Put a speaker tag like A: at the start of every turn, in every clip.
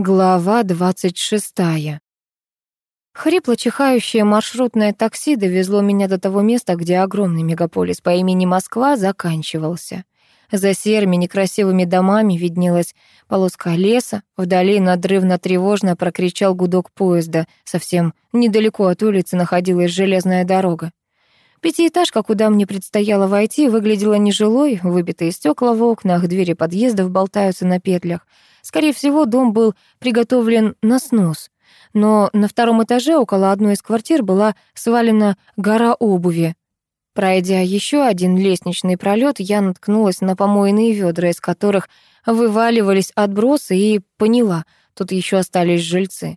A: Глава двадцать шестая. Хрипло-чихающее маршрутное такси довезло меня до того места, где огромный мегаполис по имени Москва заканчивался. За серыми некрасивыми домами виднелась полоска леса, вдали надрывно-тревожно прокричал гудок поезда, совсем недалеко от улицы находилась железная дорога. Пятиэтажка, куда мне предстояло войти, выглядела нежилой, выбитые стекла в окнах, двери подъездов болтаются на петлях — Скорее всего, дом был приготовлен на снос. Но на втором этаже около одной из квартир была свалена гора обуви. Пройдя еще один лестничный пролет, я наткнулась на помойные ведра, из которых вываливались отбросы, и поняла, тут еще остались жильцы.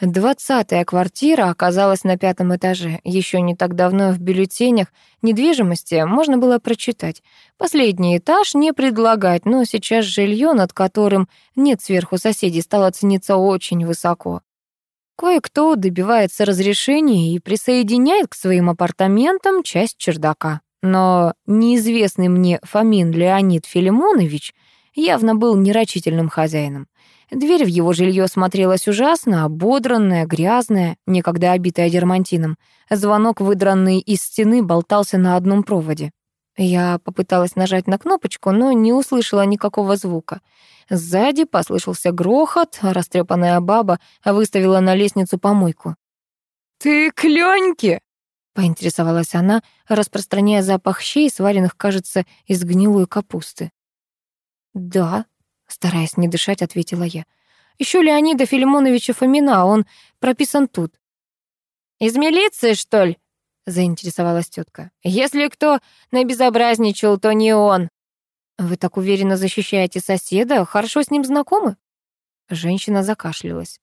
A: Двадцатая квартира оказалась на пятом этаже. Еще не так давно в бюллетенях недвижимости можно было прочитать. Последний этаж не предлагать, но сейчас жилье, над которым нет сверху соседей, стало цениться очень высоко. Кое-кто добивается разрешения и присоединяет к своим апартаментам часть чердака. Но неизвестный мне Фомин Леонид Филимонович явно был нерачительным хозяином. Дверь в его жилье смотрелась ужасно, ободранная, грязная, некогда обитая дермантином. Звонок, выдранный из стены, болтался на одном проводе. Я попыталась нажать на кнопочку, но не услышала никакого звука. Сзади послышался грохот, растрепанная баба выставила на лестницу помойку.
B: «Ты клёньки?»
A: — поинтересовалась она, распространяя запах щей, сваренных, кажется, из гнилой капусты. «Да», Стараясь не дышать, ответила я. Еще Леонида Филимоновича Фомина, он прописан тут.
B: «Из милиции, что ли?» — заинтересовалась тетка. «Если кто набезобразничал, то не он».
A: «Вы так уверенно защищаете соседа, хорошо с ним знакомы?» Женщина закашлялась.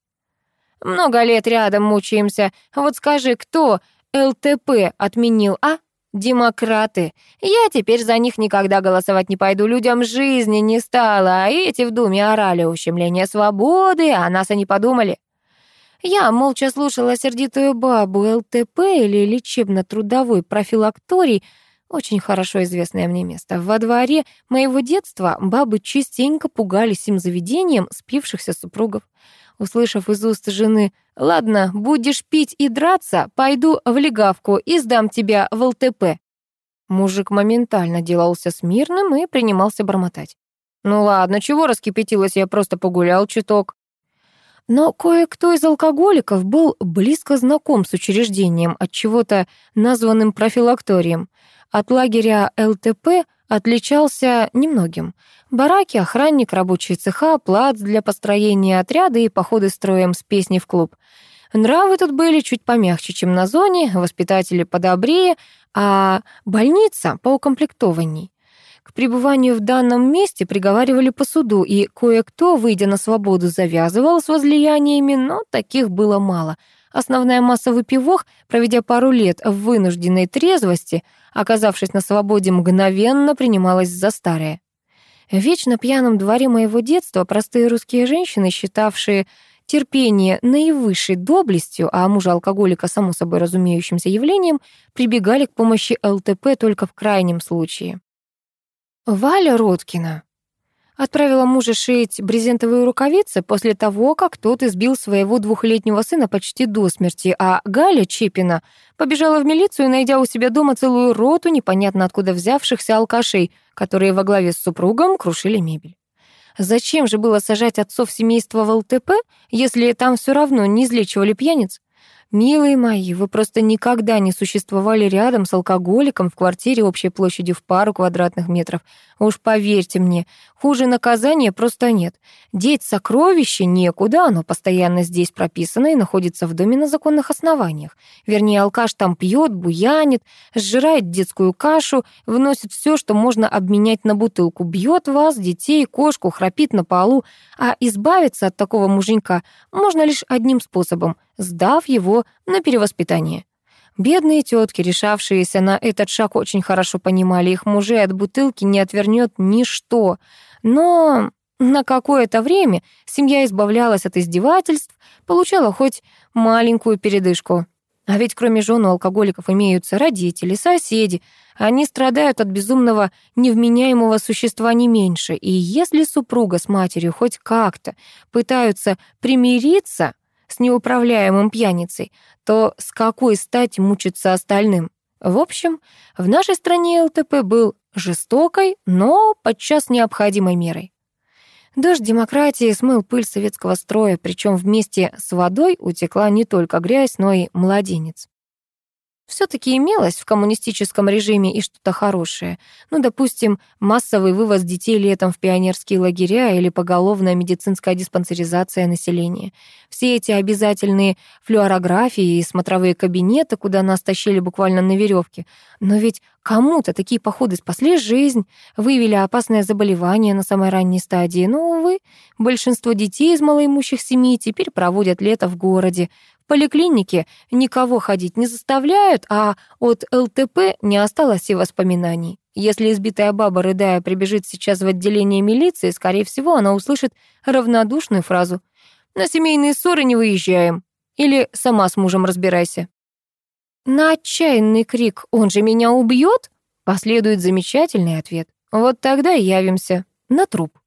B: «Много лет рядом мучаемся. Вот скажи, кто ЛТП отменил, а?» Демократы. Я теперь за них никогда голосовать не пойду. Людям жизни не стало, а эти в Думе орали ущемление свободы, а нас они подумали. Я молча слушала сердитую бабу ЛТП или лечебно-трудовой профилакторий, очень хорошо известное мне место. Во дворе моего детства бабы частенько пугались им заведением спившихся супругов. Услышав из уст жены «Ладно, будешь пить и драться, пойду в легавку и сдам тебя в ЛТП». Мужик моментально делался смирным и принимался бормотать. «Ну ладно, чего раскипятилась, я просто погулял чуток». Но кое-кто из алкоголиков был близко знаком с учреждением, от чего-то названным профилакторием. От лагеря ЛТП отличался немногим. Бараки, охранник, рабочие цеха, плац для построения отряда и походы строем с песней в клуб. Нравы тут были чуть помягче, чем на зоне, воспитатели подобрее, а больница поукомплектованней. К пребыванию в данном месте приговаривали по суду, и кое-кто, выйдя на свободу, завязывал с возлияниями, но таких было мало. Основная масса выпивох, проведя пару лет в вынужденной трезвости, оказавшись на свободе, мгновенно принималась за старое. В вечно пьяном дворе моего детства простые русские женщины, считавшие терпение наивысшей доблестью, а мужа-алкоголика само собой разумеющимся явлением, прибегали к помощи ЛТП только в крайнем случае. Валя Роткина отправила мужа шить брезентовые рукавицы после того, как тот избил своего двухлетнего сына почти до смерти, а Галя Чепина побежала в милицию, найдя у себя дома целую роту непонятно откуда взявшихся алкашей, которые во главе с супругом крушили мебель. Зачем же было сажать отцов семейства в ЛТП, если там все равно не излечивали пьяниц? «Милые мои, вы просто никогда не существовали рядом с алкоголиком в квартире общей площадью в пару квадратных метров. Уж поверьте мне, хуже наказания просто нет. Деть сокровище некуда, оно постоянно здесь прописано и находится в доме на законных основаниях. Вернее, алкаш там пьет, буянит, сжирает детскую кашу, вносит все, что можно обменять на бутылку, бьет вас, детей, кошку, храпит на полу. А избавиться от такого муженька можно лишь одним способом — сдав его на перевоспитание. Бедные тетки, решавшиеся на этот шаг, очень хорошо понимали, их мужей от бутылки не отвернет ничто. Но на какое-то время семья избавлялась от издевательств, получала хоть маленькую передышку.
A: А ведь кроме жен у алкоголиков имеются родители, соседи. Они страдают от безумного невменяемого существа не меньше. И если супруга с матерью хоть как-то пытаются примириться с неуправляемым пьяницей, то с какой стати мучиться остальным? В общем, в нашей стране ЛТП был жестокой, но подчас необходимой мерой. Дождь демократии смыл пыль советского строя, причем вместе с водой утекла не только грязь, но и младенец все таки имелось в коммунистическом режиме и что-то хорошее. Ну, допустим, массовый вывоз детей летом в пионерские лагеря или поголовная медицинская диспансеризация населения. Все эти обязательные флюорографии и смотровые кабинеты, куда нас тащили буквально на веревке. Но ведь кому-то такие походы спасли жизнь, выявили опасное заболевание на самой ранней стадии. Но, увы, большинство детей из малоимущих семей теперь проводят лето в городе, поликлинике никого ходить не заставляют, а от ЛТП не осталось и воспоминаний. Если избитая баба, рыдая, прибежит сейчас в отделение милиции, скорее всего, она услышит равнодушную фразу «На семейные ссоры не выезжаем» или «Сама с мужем разбирайся». На отчаянный крик «Он же меня убьет?» последует замечательный ответ. Вот тогда явимся на труп.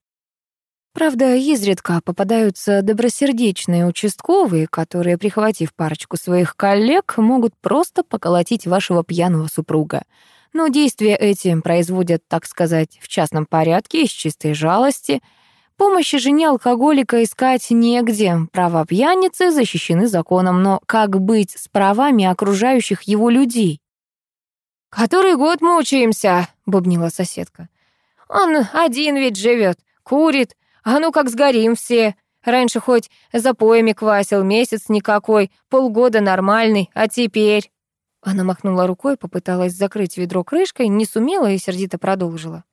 A: Правда, изредка попадаются добросердечные участковые, которые, прихватив парочку своих коллег, могут просто поколотить вашего пьяного супруга. Но действия эти производят, так сказать, в частном порядке, из чистой жалости. Помощи жене алкоголика искать негде. Права пьяницы защищены законом, но как быть с правами окружающих его людей?
B: «Который год мучаемся», — бубнила соседка. «Он один ведь живет, курит, а ну как сгорим все. Раньше хоть запоями квасил, месяц никакой, полгода нормальный, а теперь...»
A: Она махнула рукой, попыталась закрыть ведро крышкой, не сумела и сердито продолжила.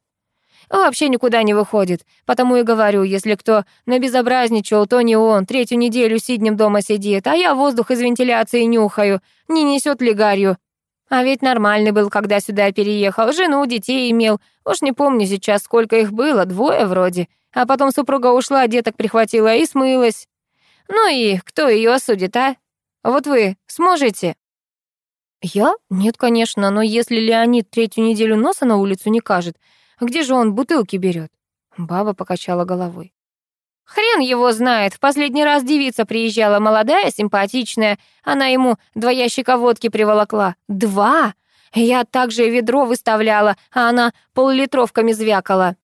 B: «Вообще никуда не выходит. Потому и говорю, если кто набезобразничал, то не он. Третью неделю сиднем дома сидит, а я воздух из вентиляции нюхаю. Не несет ли гарью? А ведь нормальный был, когда сюда переехал. Жену, детей имел. Уж не помню сейчас, сколько их было, двое вроде. А потом супруга ушла, деток прихватила и смылась. Ну и кто ее осудит, а? Вот вы сможете?»
A: «Я? Нет, конечно, но если Леонид третью неделю носа на улицу не кажет, где же он бутылки берет? Баба покачала головой.
B: «Хрен его знает. В последний раз девица приезжала, молодая, симпатичная. Она ему два ящика водки приволокла. Два! Я также ведро выставляла, а она поллитровками звякала.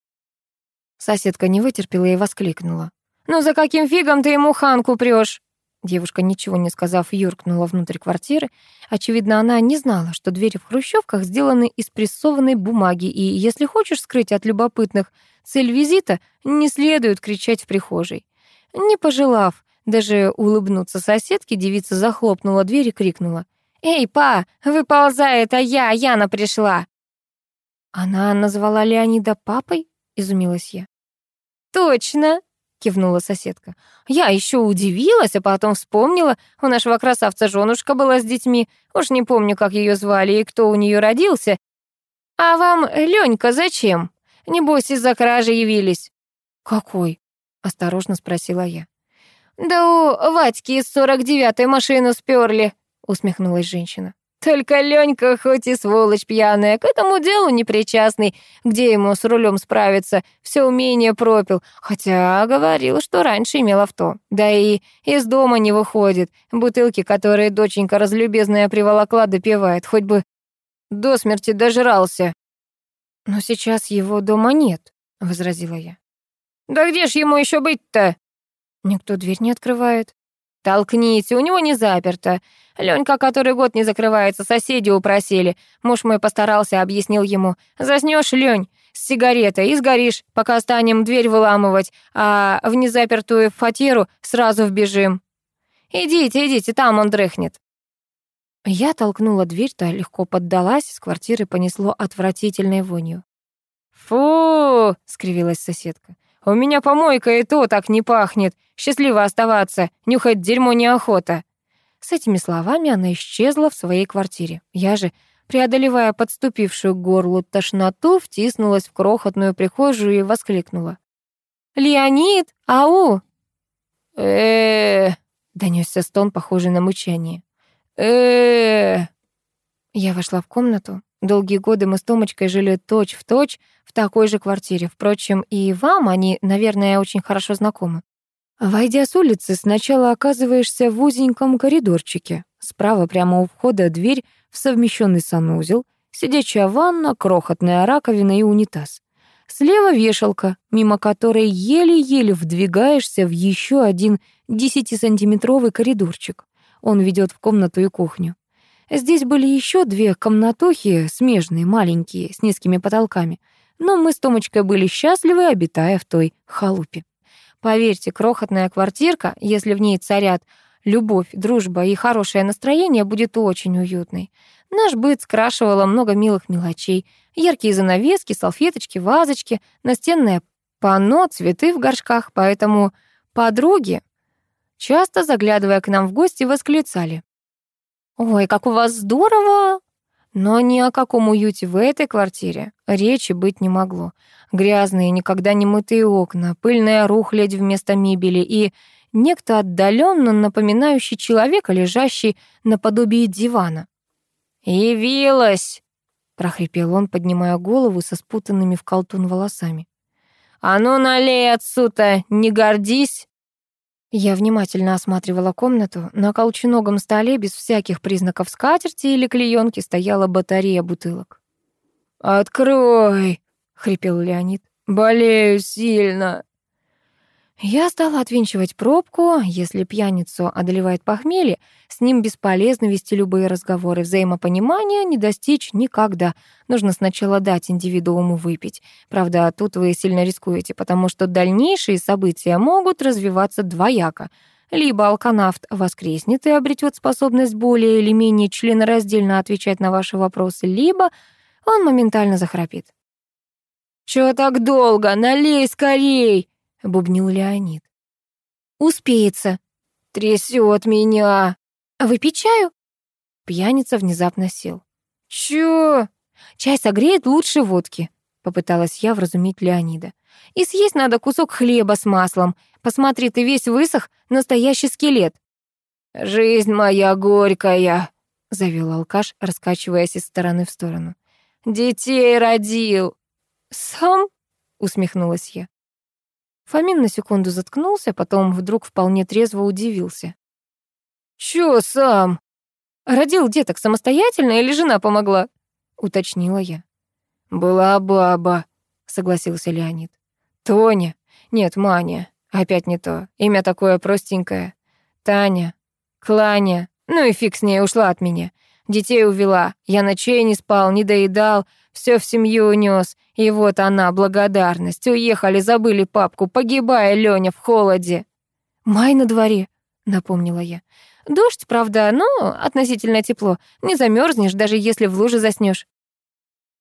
A: Соседка не вытерпела и воскликнула.
B: «Ну за каким фигом ты ему ханку прёшь?»
A: Девушка, ничего не сказав, юркнула внутрь квартиры. Очевидно, она не знала, что двери в хрущевках сделаны из прессованной бумаги, и если хочешь скрыть от любопытных цель визита, не следует кричать в прихожей. Не пожелав даже улыбнуться соседке, девица захлопнула дверь и крикнула.
B: «Эй, па, выползай, это я, Яна пришла!»
A: Она назвала Леонида папой? Изумилась я.
B: Точно, кивнула соседка. Я еще удивилась, а потом вспомнила, у нашего красавца женушка была с детьми. Уж не помню, как ее звали и кто у нее родился. А вам Ленька зачем? Небось, из-за кражи явились.
A: Какой? осторожно спросила я.
B: Да у Вадьки из сорок девятой машину сперли, усмехнулась женщина. Только Ленька, хоть и сволочь пьяная, к этому делу не причастный. Где ему с рулем справиться? Все умение пропил. Хотя говорил, что раньше имел авто. Да и из дома не выходит. Бутылки, которые доченька разлюбезная приволокла, допивает. Хоть бы до смерти дожрался.
A: «Но сейчас его дома нет», — возразила я.
B: «Да где ж ему еще быть-то?»
A: «Никто дверь не открывает».
B: «Толкните, у него не заперто. Ленька который год не закрывается, соседи упросили. Муж мой постарался, объяснил ему. Заснешь, Лень, с сигаретой и сгоришь, пока станем дверь выламывать, а в незапертую фатеру сразу вбежим. Идите, идите, там он дрыхнет».
A: Я толкнула дверь, та легко поддалась, из квартиры понесло отвратительной вонью.
B: «Фу!» — скривилась соседка. «У меня помойка и то так не пахнет. Счастливо оставаться, нюхать дерьмо неохота».
A: С этими словами она исчезла в своей квартире. Я же, преодолевая подступившую к горлу тошноту, втиснулась в крохотную прихожую и воскликнула.
B: «Леонид! Ау!»
A: э донесся стон, похожий на мычание.
B: э
A: Я вошла в комнату. Долгие годы мы с Томочкой жили точь-в-точь точь в такой же квартире. Впрочем, и вам они, наверное, очень хорошо знакомы. Войдя с улицы, сначала оказываешься в узеньком коридорчике. Справа прямо у входа дверь в совмещенный санузел, сидячая ванна, крохотная раковина и унитаз. Слева вешалка, мимо которой еле-еле вдвигаешься в еще один десятисантиметровый коридорчик. Он ведет в комнату и кухню. Здесь были еще две комнатухи, смежные, маленькие, с низкими потолками. Но мы с Томочкой были счастливы, обитая в той халупе. Поверьте, крохотная квартирка, если в ней царят любовь, дружба и хорошее настроение, будет очень уютной. Наш быт скрашивало много милых мелочей. Яркие занавески, салфеточки, вазочки, настенное панно, цветы в горшках. Поэтому подруги, часто заглядывая к нам в гости, восклицали. «Ой, как у вас здорово!» Но ни о каком уюте в этой квартире речи быть не могло. Грязные, никогда не мытые окна, пыльная рухлядь вместо мебели и некто отдаленно напоминающий человека, лежащий наподобие дивана. «Явилась!» — прохрипел он, поднимая голову со спутанными в колтун волосами. «А ну налей отсюда, не гордись!» Я внимательно осматривала комнату. На колченогом столе без всяких признаков скатерти или клеенки стояла батарея бутылок. «Открой!» — хрипел Леонид. «Болею сильно!» Я стала отвинчивать пробку. Если пьяницу одолевает похмелье, с ним бесполезно вести любые разговоры. Взаимопонимания не достичь никогда. Нужно сначала дать индивидууму выпить. Правда, тут вы сильно рискуете, потому что дальнейшие события могут развиваться двояко. Либо алканавт воскреснет и обретет способность более или менее членораздельно отвечать на ваши вопросы, либо он моментально захрапит. «Чё так долго? Налей скорей!» — бубнил Леонид. «Успеется». «Трясёт меня». «А выпить чаю?» Пьяница внезапно сел. «Чё?» «Чай согреет лучше водки», — попыталась я вразумить Леонида. «И съесть надо кусок хлеба с маслом. Посмотри, ты весь высох, настоящий скелет». «Жизнь моя горькая», — завел алкаш, раскачиваясь из стороны в сторону. «Детей родил». «Сам?» — усмехнулась я. Фомин на секунду заткнулся, потом вдруг вполне трезво удивился. «Чё сам? Родил деток самостоятельно или жена помогла?» — уточнила я. «Была баба», — согласился Леонид. «Тоня? Нет, Маня. Опять не то. Имя такое простенькое. Таня. Кланя. Ну и фиг с ней, ушла от меня. Детей увела. Я ночей не спал, не доедал, все в семью унес. И вот она, благодарность. Уехали, забыли папку, погибая Лёня в холоде. «Май на дворе», — напомнила я. «Дождь, правда, но относительно тепло. Не замерзнешь, даже если в луже заснешь.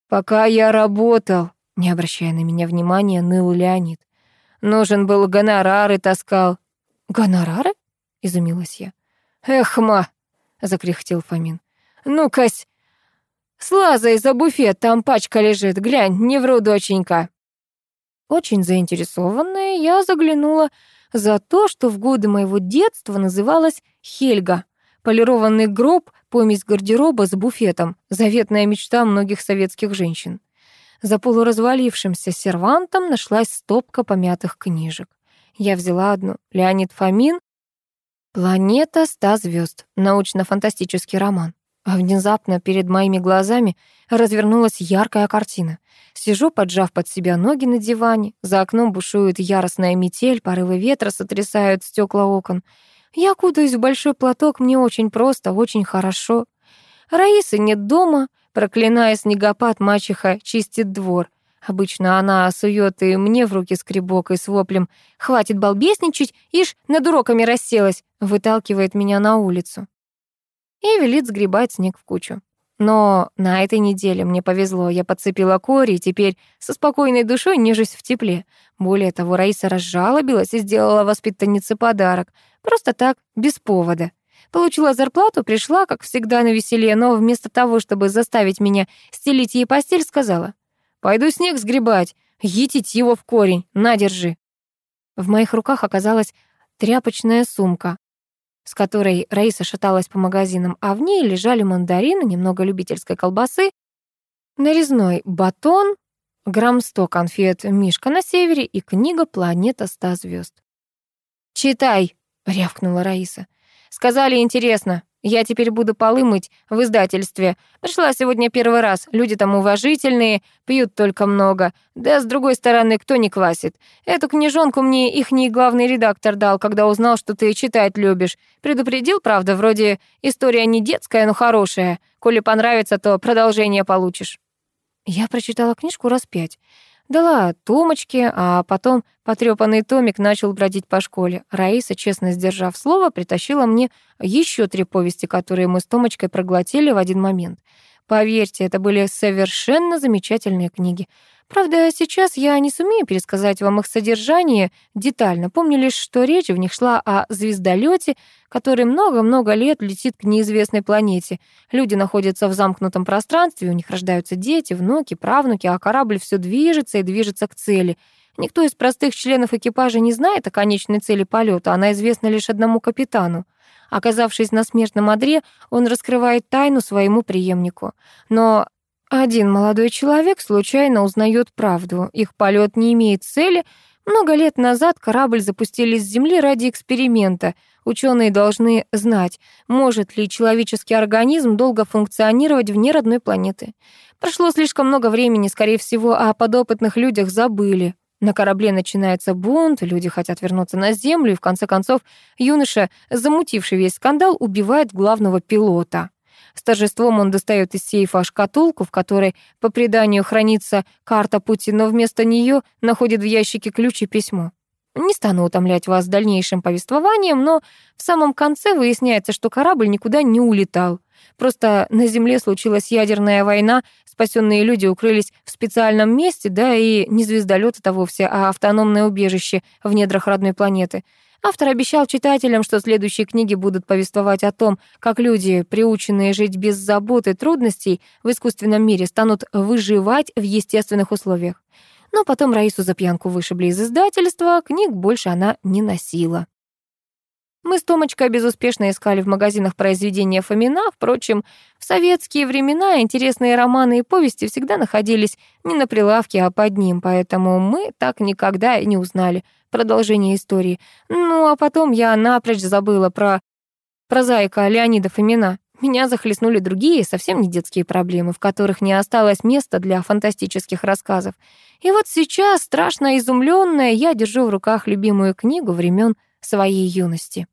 A: «Пока я работал», — не обращая на меня внимания, ныл Леонид. «Нужен был гонорар и таскал». «Гонорары?» — изумилась я. «Эх, ма!» — закряхтел Фомин. «Ну-кась, слазай за буфет, там пачка лежит, глянь, не вру, доченька». Очень заинтересованная, я заглянула за то, что в годы моего детства называлась Хельга. Полированный гроб, помесь гардероба с буфетом, заветная мечта многих советских женщин. За полуразвалившимся сервантом нашлась стопка помятых книжек. Я взяла одну. Леонид Фомин «Планета ста звезд. Научно-фантастический роман». А внезапно перед моими глазами развернулась яркая картина. Сижу, поджав под себя ноги на диване, за окном бушует яростная метель, порывы ветра сотрясают стекла окон. Я кутаюсь в большой платок, мне очень просто, очень хорошо. Раисы нет дома, проклиная снегопад, мачеха чистит двор. Обычно она сует и мне в руки скребок и с воплем «Хватит балбесничать, ишь, над уроками расселась», выталкивает меня на улицу и велит сгребать снег в кучу. Но на этой неделе мне повезло, я подцепила кори и теперь со спокойной душой нежусь в тепле. Более того, Раиса разжалобилась и сделала воспитаннице подарок. Просто так, без повода. Получила зарплату, пришла, как всегда, на веселье, но вместо того, чтобы заставить меня стелить ей постель, сказала, «Пойду снег сгребать, етить его в корень, на, держи». В моих руках оказалась тряпочная сумка, с которой Раиса шаталась по магазинам, а в ней лежали мандарины, немного любительской колбасы, нарезной батон, грамм сто конфет «Мишка на севере» и книга «Планета ста звезд».
B: «Читай», — рявкнула Раиса. «Сказали, интересно. Я теперь буду полы мыть в издательстве. Пришла сегодня первый раз. Люди там уважительные, пьют только много. Да, с другой стороны, кто не квасит? Эту книжонку мне ихний главный редактор дал, когда узнал, что ты читать любишь. Предупредил, правда, вроде история не детская, но хорошая. Коли понравится, то продолжение получишь.
A: Я прочитала книжку раз пять. Дала Томочке, а потом потрёпанный томик начал бродить по школе. Раиса, честно сдержав слово, притащила мне еще три повести, которые мы с Томочкой проглотили в один момент. Поверьте, это были совершенно замечательные книги. Правда, сейчас я не сумею пересказать вам их содержание детально. Помню лишь, что речь в них шла о звездолете, который много-много лет летит к неизвестной планете. Люди находятся в замкнутом пространстве, у них рождаются дети, внуки, правнуки, а корабль все движется и движется к цели. Никто из простых членов экипажа не знает о конечной цели полета, она известна лишь одному капитану. Оказавшись на смертном одре, он раскрывает тайну своему преемнику. Но один молодой человек случайно узнает правду. Их полет не имеет цели. Много лет назад корабль запустили с Земли ради эксперимента. Ученые должны знать, может ли человеческий организм долго функционировать вне родной планеты. Прошло слишком много времени, скорее всего, о подопытных людях забыли. На корабле начинается бунт, люди хотят вернуться на Землю, и в конце концов юноша, замутивший весь скандал, убивает главного пилота. С торжеством он достает из сейфа шкатулку, в которой, по преданию, хранится карта пути, но вместо нее находит в ящике ключ и письмо. Не стану утомлять вас дальнейшим повествованием, но в самом конце выясняется, что корабль никуда не улетал. Просто на Земле случилась ядерная война, спасенные люди укрылись в специальном месте, да и не звездолет это вовсе, а автономное убежище в недрах родной планеты — Автор обещал читателям, что следующие книги будут повествовать о том, как люди, приученные жить без забот и трудностей в искусственном мире, станут выживать в естественных условиях. Но потом Раису за пьянку вышибли из издательства, книг больше она не носила. Мы с Томочкой безуспешно искали в магазинах произведения Фомина. Впрочем, в советские времена интересные романы и повести всегда находились не на прилавке, а под ним, поэтому мы так никогда и не узнали, продолжение истории. Ну, а потом я напрочь забыла про прозаика Леонида Фомина. Меня захлестнули другие, совсем не детские проблемы, в которых не осталось места для фантастических рассказов. И вот сейчас, страшно изумленная, я держу в руках любимую книгу времен своей юности.